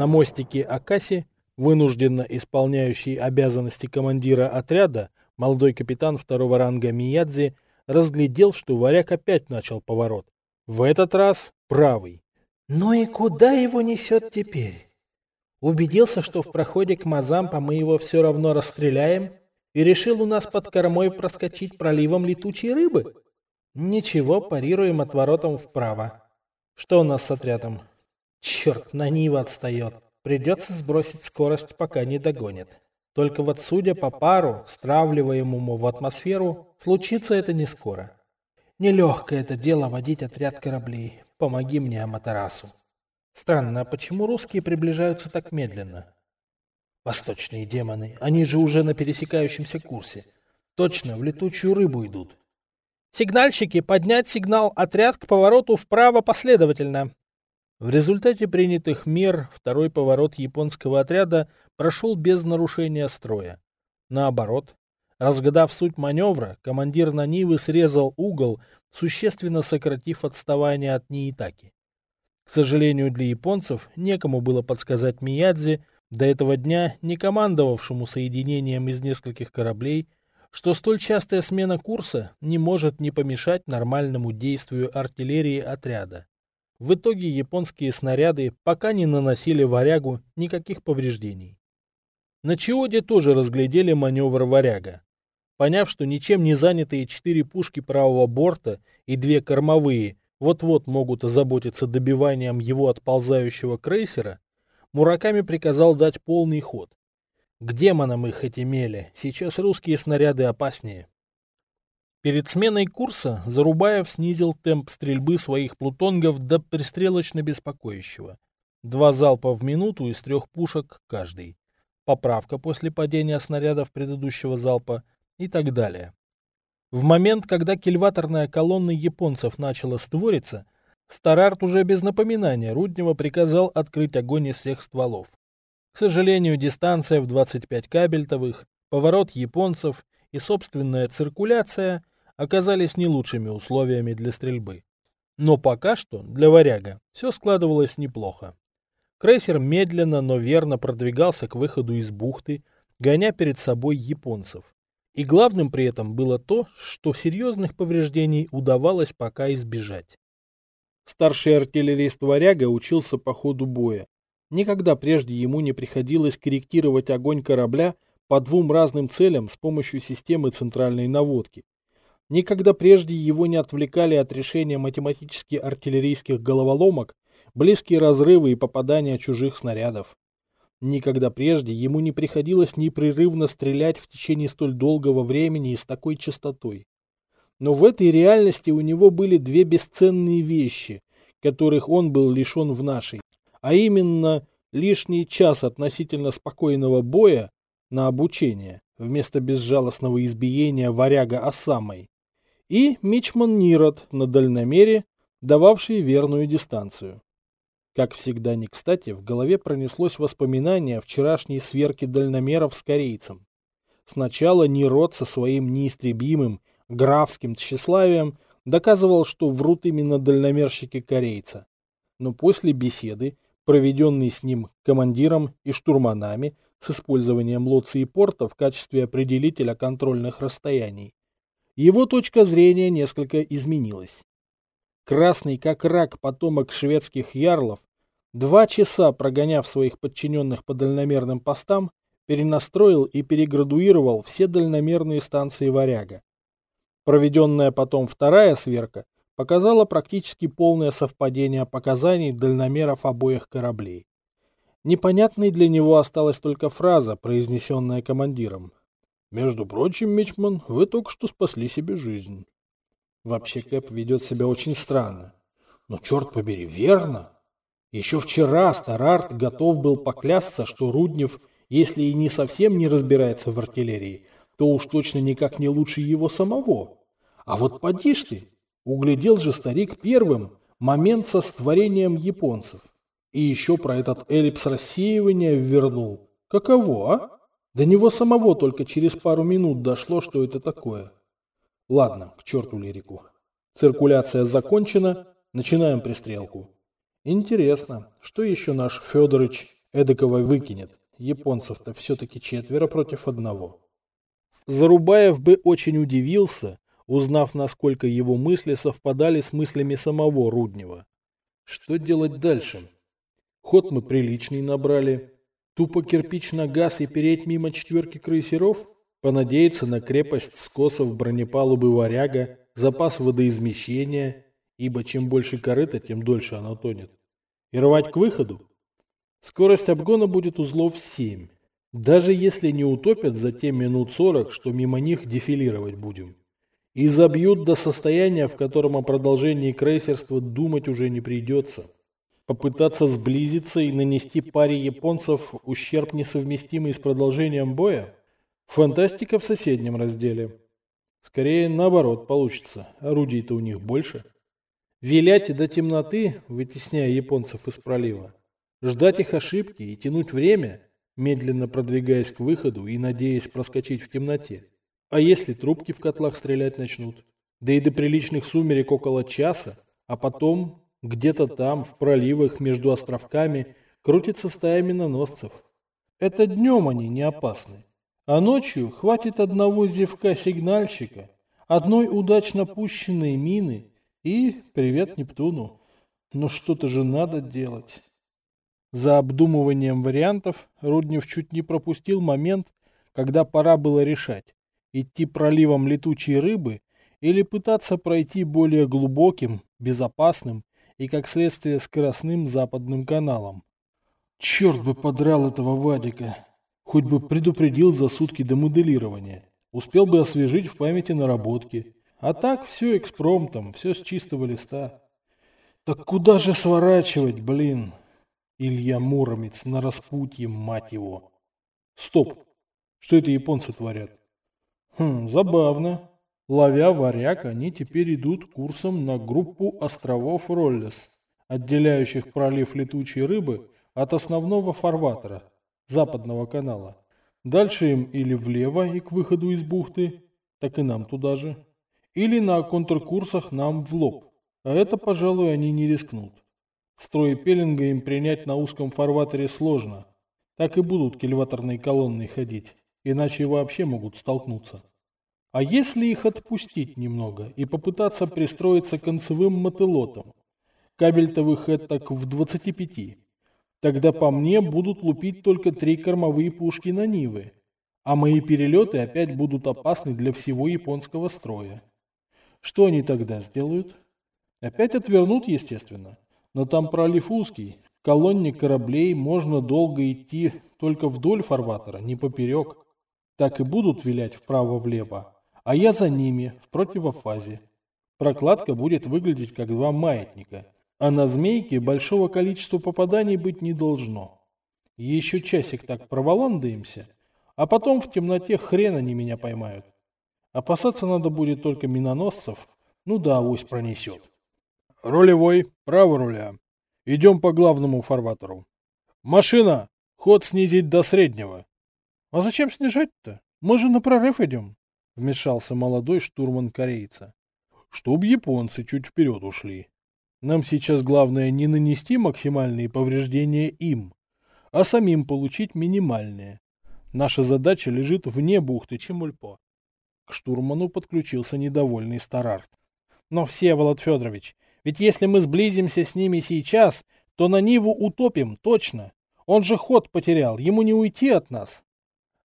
На мостике Акаси, вынужденно исполняющий обязанности командира отряда, молодой капитан второго ранга Миядзи разглядел, что варяг опять начал поворот. В этот раз правый. «Ну и куда его несет теперь?» Убедился, что в проходе к Мазампа мы его все равно расстреляем, и решил у нас под кормой проскочить проливом летучей рыбы? Ничего, парируем отворотом вправо. Что у нас с отрядом? Черт, на Нива отстает. Придется сбросить скорость, пока не догонит. Только вот судя по пару, стравливаемому в атмосферу, случится это не скоро. Нелегкое это дело водить отряд кораблей. Помоги мне, Аматерасу. Странно, а почему русские приближаются так медленно? Восточные демоны, они же уже на пересекающемся курсе. Точно, в летучую рыбу идут. Сигнальщики, поднять сигнал отряд к повороту вправо последовательно. В результате принятых мер второй поворот японского отряда прошел без нарушения строя. Наоборот, разгадав суть маневра, командир Нанивы срезал угол, существенно сократив отставание от Ниитаки. К сожалению для японцев, некому было подсказать Миядзе, до этого дня не командовавшему соединением из нескольких кораблей, что столь частая смена курса не может не помешать нормальному действию артиллерии отряда. В итоге японские снаряды пока не наносили варягу никаких повреждений. На Чиоде тоже разглядели маневр варяга. Поняв, что ничем не занятые четыре пушки правого борта и две кормовые вот-вот могут озаботиться добиванием его отползающего крейсера, Мураками приказал дать полный ход. К демонам их эти мели, сейчас русские снаряды опаснее. Перед сменой курса Зарубаев снизил темп стрельбы своих плутонгов до пристрелочно беспокоящего. Два залпа в минуту из трех пушек каждый. Поправка после падения снарядов предыдущего залпа и так далее. В момент, когда кильваторная колонна японцев начала створиться, Старарт уже без напоминания Руднева приказал открыть огонь из всех стволов. К сожалению, дистанция в 25 кабельтовых, поворот японцев и собственная циркуляция оказались не лучшими условиями для стрельбы. Но пока что для варяга все складывалось неплохо. Крейсер медленно, но верно продвигался к выходу из бухты, гоня перед собой японцев. И главным при этом было то, что серьезных повреждений удавалось пока избежать. Старший артиллерист Варяга учился по ходу боя. Никогда прежде ему не приходилось корректировать огонь корабля по двум разным целям с помощью системы центральной наводки. Никогда прежде его не отвлекали от решения математически артиллерийских головоломок, близкие разрывы и попадания чужих снарядов. Никогда прежде ему не приходилось непрерывно стрелять в течение столь долгого времени и с такой частотой. Но в этой реальности у него были две бесценные вещи, которых он был лишен в нашей, а именно лишний час относительно спокойного боя на обучение вместо безжалостного избиения варяга Осамой и Мичман Нирот на дальномере, дававший верную дистанцию. Как всегда не кстати, в голове пронеслось воспоминание о вчерашней сверке дальномеров с корейцем. Сначала Нирот со своим неистребимым графским тщеславием доказывал, что врут именно дальномерщики корейца. Но после беседы, проведенной с ним командиром и штурманами с использованием лоций и порта в качестве определителя контрольных расстояний, его точка зрения несколько изменилась. Красный как рак потомок шведских ярлов Два часа прогоняв своих подчиненных по дальномерным постам, перенастроил и переградуировал все дальномерные станции «Варяга». Проведенная потом вторая сверка показала практически полное совпадение показаний дальномеров обоих кораблей. Непонятной для него осталась только фраза, произнесенная командиром. «Между прочим, Мичман, вы только что спасли себе жизнь». Вообще Кэп ведет себя очень странно. Но черт побери, верно? Еще вчера Старарт готов был поклясться, что Руднев, если и не совсем не разбирается в артиллерии, то уж точно никак не лучше его самого. А вот поди ты, углядел же старик первым момент со створением японцев. И еще про этот эллипс рассеивания вернул. Каково, а? До него самого только через пару минут дошло, что это такое. Ладно, к черту лирику. Циркуляция закончена, начинаем пристрелку. Интересно, что еще наш Федорович Эдакого выкинет. Японцев-то все-таки четверо против одного. Зарубаев бы очень удивился, узнав, насколько его мысли совпадали с мыслями самого Руднева. Что делать дальше? Ход мы приличный набрали. Тупо кирпич на газ и переть мимо четверки крейсеров? Понадеяться на крепость скосов бронепалубы «Варяга», запас водоизмещения, ибо чем больше корыта, тем дольше оно тонет. И рвать к выходу? Скорость обгона будет узлов 7. Даже если не утопят за те минут 40, что мимо них дефилировать будем. И забьют до состояния, в котором о продолжении крейсерства думать уже не придется. Попытаться сблизиться и нанести паре японцев ущерб несовместимый с продолжением боя? Фантастика в соседнем разделе. Скорее наоборот получится, орудий-то у них больше. Вилять до темноты, вытесняя японцев из пролива. Ждать их ошибки и тянуть время, медленно продвигаясь к выходу и надеясь проскочить в темноте. А если трубки в котлах стрелять начнут? Да и до приличных сумерек около часа, а потом где-то там, в проливах между островками, крутится стая миноносцев. Это днем они не опасны. А ночью хватит одного зевка-сигнальщика, одной удачно пущенной мины и привет Нептуну. Но что-то же надо делать. За обдумыванием вариантов Руднев чуть не пропустил момент, когда пора было решать, идти проливом летучей рыбы или пытаться пройти более глубоким, безопасным и, как следствие, скоростным западным каналом. Черт бы подрал этого Вадика! Хоть бы предупредил за сутки до моделирования. Успел бы освежить в памяти наработки. А так все экспромтом, все с чистого листа. Так куда же сворачивать, блин? Илья Муромец на распутье, мать его. Стоп! Что это японцы творят? Хм, забавно. Ловя варяг, они теперь идут курсом на группу островов Роллес, отделяющих пролив летучей рыбы от основного фарватера, западного канала. Дальше им или влево и к выходу из бухты, так и нам туда же, или на контркурсах нам в лоб. А это, пожалуй, они не рискнут. Строй пеленга им принять на узком фарватере сложно. Так и будут кильваторной колонной ходить, иначе вообще могут столкнуться. А если их отпустить немного и попытаться пристроиться концевым мотылотом? Кабель-то так в 25. Тогда по мне будут лупить только три кормовые пушки на Нивы. А мои перелеты опять будут опасны для всего японского строя. Что они тогда сделают? Опять отвернут, естественно. Но там пролив узкий. Колонне кораблей можно долго идти только вдоль фарватера, не поперек. Так и будут вилять вправо-влево. А я за ними, в противофазе. Прокладка будет выглядеть как два маятника. А на змейке большого количества попаданий быть не должно. Еще часик так проволандаемся, а потом в темноте хрен они меня поймают. Опасаться надо будет только миноносцев, ну да, авось пронесет. Рулевой, право руля. Идем по главному фарватеру. Машина! Ход снизить до среднего. А зачем снижать-то? Мы же на прорыв идем. Вмешался молодой штурман корейца. Чтоб японцы чуть вперед ушли. Нам сейчас главное не нанести максимальные повреждения им, а самим получить минимальные. Наша задача лежит вне бухты Чемульпо. К штурману подключился недовольный Старарт. Но, Всеволод Федорович, ведь если мы сблизимся с ними сейчас, то на Ниву утопим, точно. Он же ход потерял, ему не уйти от нас.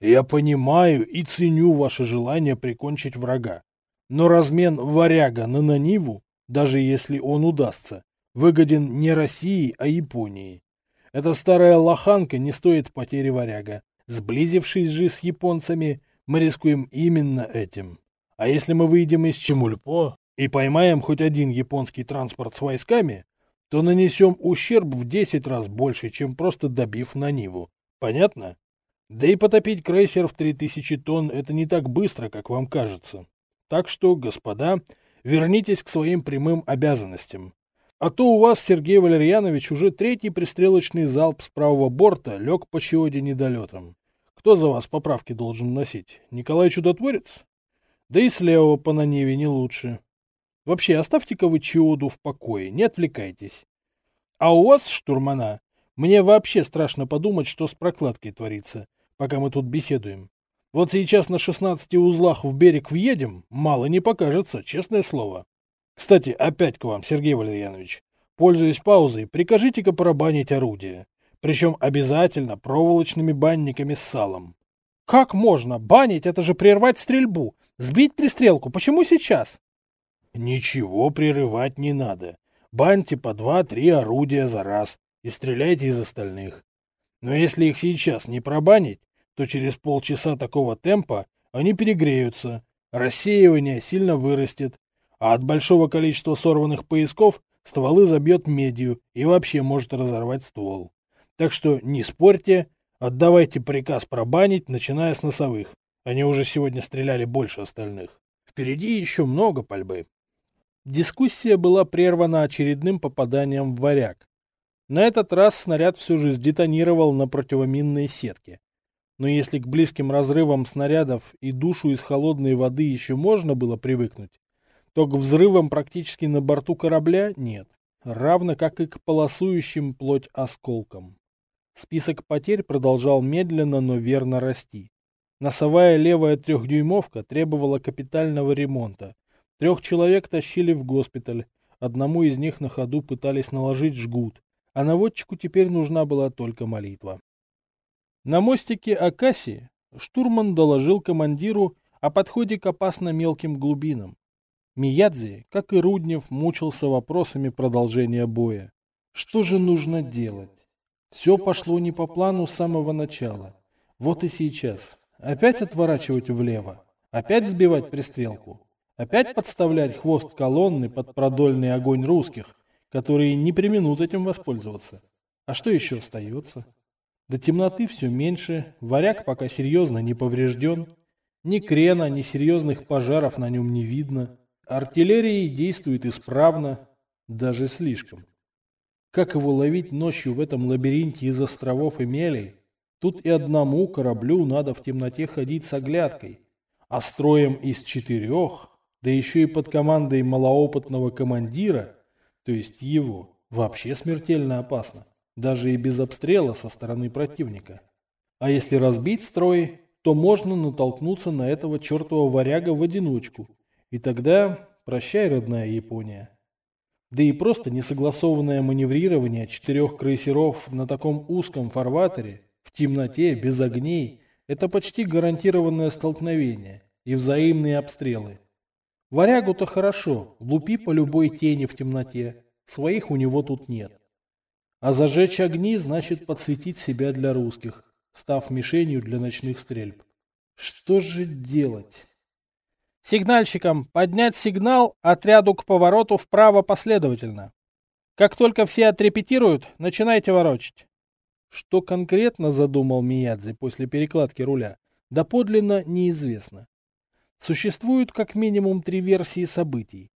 Я понимаю и ценю ваше желание прикончить врага. Но размен варяга на Наниву, даже если он удастся, выгоден не России, а Японии. Эта старая лоханка не стоит потери варяга. Сблизившись же с японцами, мы рискуем именно этим. А если мы выйдем из Чемульпо, и поймаем хоть один японский транспорт с войсками, то нанесем ущерб в 10 раз больше, чем просто добив на Ниву. Понятно? Да и потопить крейсер в 3000 тонн – это не так быстро, как вам кажется. Так что, господа, вернитесь к своим прямым обязанностям. А то у вас, Сергей Валерьянович, уже третий пристрелочный залп с правого борта лег по чиоде недолетом. Кто за вас поправки должен носить? Николай Чудотворец? Да и с левого по Наниве не лучше. Вообще, оставьте-ка вы Чиоду в покое, не отвлекайтесь. А у вас, штурмана, Мне вообще страшно подумать, что с прокладкой творится, пока мы тут беседуем. Вот сейчас на 16 узлах в берег въедем, мало не покажется, честное слово. Кстати, опять к вам, Сергей Валерьянович. Пользуясь паузой, прикажите-ка пробанить орудие. Причем обязательно проволочными банниками с салом. Как можно? Банить — это же прервать стрельбу. Сбить пристрелку. Почему сейчас? Ничего прерывать не надо. Баньте по два-три орудия за раз и стреляйте из остальных. Но если их сейчас не пробанить, то через полчаса такого темпа они перегреются, рассеивание сильно вырастет, а от большого количества сорванных поясков стволы забьет медью и вообще может разорвать ствол. Так что не спорьте, отдавайте приказ пробанить, начиная с носовых. Они уже сегодня стреляли больше остальных. Впереди еще много пальбы. Дискуссия была прервана очередным попаданием в варяг. На этот раз снаряд все же сдетонировал на противоминной сетке. Но если к близким разрывам снарядов и душу из холодной воды еще можно было привыкнуть, то к взрывам практически на борту корабля нет, равно как и к полосующим плоть осколкам. Список потерь продолжал медленно, но верно расти. Носовая левая трехдюймовка требовала капитального ремонта. Трех человек тащили в госпиталь, одному из них на ходу пытались наложить жгут, а наводчику теперь нужна была только молитва. На мостике Акаси штурман доложил командиру о подходе к опасно мелким глубинам. Миядзи, как и Руднев, мучился вопросами продолжения боя. Что же нужно делать? Все пошло не по плану с самого начала. Вот и сейчас. Опять отворачивать влево. Опять сбивать пристрелку. Опять подставлять хвост колонны под продольный огонь русских, которые не применут этим воспользоваться. А что еще остается? До темноты все меньше, варяг пока серьезно не поврежден, ни крена, ни серьезных пожаров на нем не видно. Артиллерия действует исправно, даже слишком. Как его ловить ночью в этом лабиринте из островов и мелей? Тут и одному кораблю надо в темноте ходить с оглядкой. А строем из четырех, да еще и под командой малоопытного командира, то есть его, вообще смертельно опасно, даже и без обстрела со стороны противника. А если разбить строй, то можно натолкнуться на этого чертова варяга в одиночку, и тогда прощай, родная Япония. Да и просто несогласованное маневрирование четырех крейсеров на таком узком фарватере, в темноте, без огней, это почти гарантированное столкновение и взаимные обстрелы. Варягу-то хорошо, лупи по любой тени в темноте, своих у него тут нет. А зажечь огни значит подсветить себя для русских, став мишенью для ночных стрельб. Что же делать? Сигнальщикам поднять сигнал отряду к повороту вправо последовательно. Как только все отрепетируют, начинайте ворочать. Что конкретно задумал Миядзе после перекладки руля, доподлинно неизвестно. Существуют как минимум три версии событий.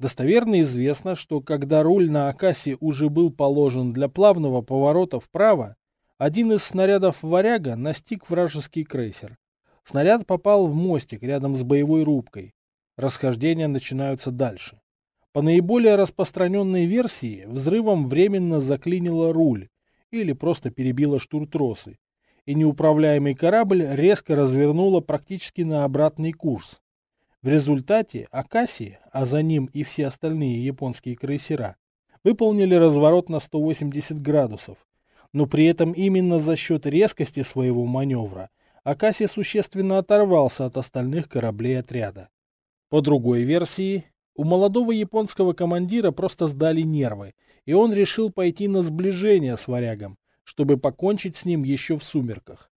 Достоверно известно, что когда руль на Акасе уже был положен для плавного поворота вправо, один из снарядов «Варяга» настиг вражеский крейсер. Снаряд попал в мостик рядом с боевой рубкой. Расхождения начинаются дальше. По наиболее распространенной версии, взрывом временно заклинило руль или просто перебило штуртросы, и неуправляемый корабль резко развернуло практически на обратный курс. В результате Акаси, а за ним и все остальные японские крейсера, выполнили разворот на 180 градусов, но при этом именно за счет резкости своего маневра Акаси существенно оторвался от остальных кораблей отряда. По другой версии, у молодого японского командира просто сдали нервы, и он решил пойти на сближение с варягом, чтобы покончить с ним еще в сумерках.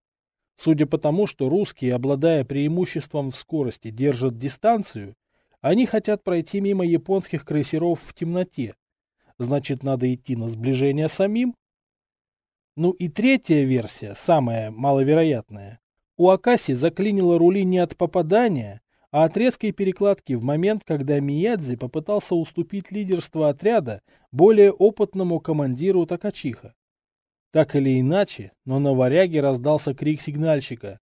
Судя по тому, что русские, обладая преимуществом в скорости, держат дистанцию, они хотят пройти мимо японских крейсеров в темноте. Значит, надо идти на сближение самим? Ну и третья версия, самая маловероятная. У Акаси заклинило рули не от попадания, а от резкой перекладки в момент, когда Миядзи попытался уступить лидерство отряда более опытному командиру Такачиха. Так или иначе, но на варяге раздался крик сигнальщика.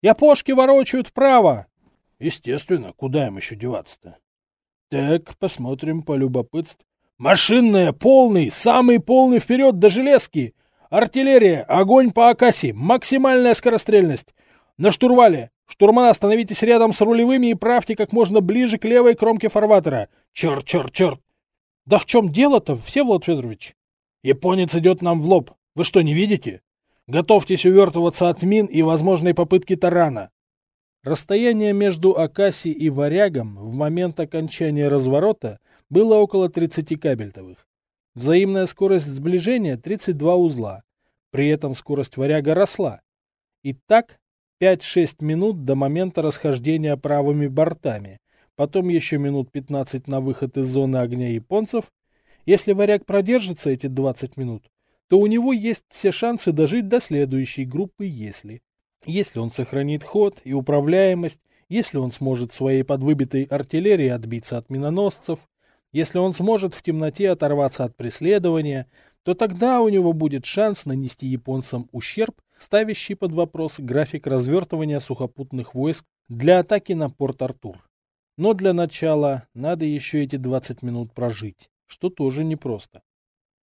«Япошки ворочают вправо!» Естественно, куда им еще деваться-то? Так, посмотрим по любопытству. Машинная, полный, самый полный вперед до железки! Артиллерия! Огонь по Акаси! Максимальная скорострельность! На штурвале! Штурман, остановитесь рядом с рулевыми и правьте как можно ближе к левой кромке фарватера. Черт, черт, черт! Да в чем дело-то, Всеволод Федорович? Японец идет нам в лоб. Вы что, не видите? Готовьтесь увертываться от мин и возможной попытки тарана. Расстояние между Акаси и Варягом в момент окончания разворота было около 30 кабельтовых. Взаимная скорость сближения 32 узла. При этом скорость Варяга росла. Итак, 5-6 минут до момента расхождения правыми бортами, потом еще минут 15 на выход из зоны огня японцев. Если Варяг продержится эти 20 минут, то у него есть все шансы дожить до следующей группы «если». Если он сохранит ход и управляемость, если он сможет своей подвыбитой артиллерией отбиться от миноносцев, если он сможет в темноте оторваться от преследования, то тогда у него будет шанс нанести японцам ущерб, ставящий под вопрос график развертывания сухопутных войск для атаки на Порт-Артур. Но для начала надо еще эти 20 минут прожить, что тоже непросто.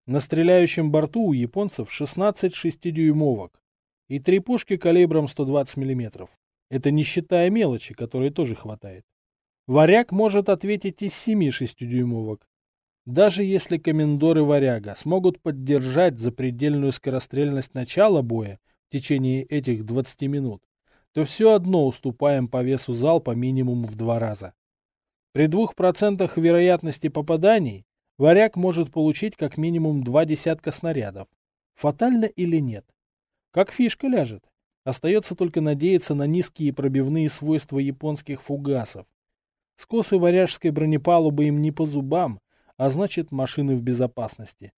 На стреляющем борту у японцев 16 шестидюймовок и три пушки калибром 120 мм. Это не считая мелочи, которой тоже хватает. Варяг может ответить из семи шестидюймовок. Даже если комендоры Варяга смогут поддержать запредельную скорострельность начала боя в течение этих 20 минут, то все одно уступаем по весу залпа минимум в два раза. При двух процентах вероятности попаданий Варяг может получить как минимум два десятка снарядов. Фатально или нет? Как фишка ляжет. Остается только надеяться на низкие пробивные свойства японских фугасов. Скосы варяжской бронепалубы им не по зубам, а значит машины в безопасности.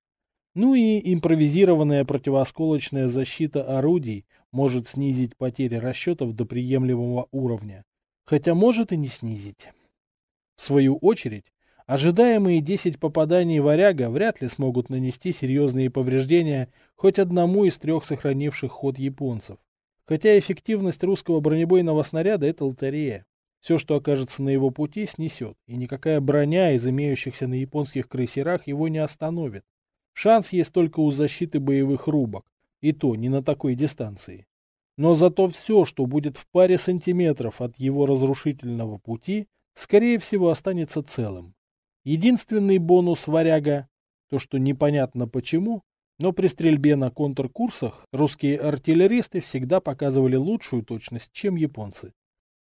Ну и импровизированная противоосколочная защита орудий может снизить потери расчетов до приемлемого уровня. Хотя может и не снизить. В свою очередь, ожидаемые 10 попаданий варяга вряд ли смогут нанести серьезные повреждения хоть одному из трех сохранивших ход японцев. Хотя эффективность русского бронебойного снаряда – это лотерея. Все, что окажется на его пути, снесет, и никакая броня из имеющихся на японских крейсерах его не остановит. Шанс есть только у защиты боевых рубок, и то не на такой дистанции. Но зато все, что будет в паре сантиметров от его разрушительного пути, скорее всего останется целым. Единственный бонус варяга, то что непонятно почему, но при стрельбе на контркурсах русские артиллеристы всегда показывали лучшую точность, чем японцы.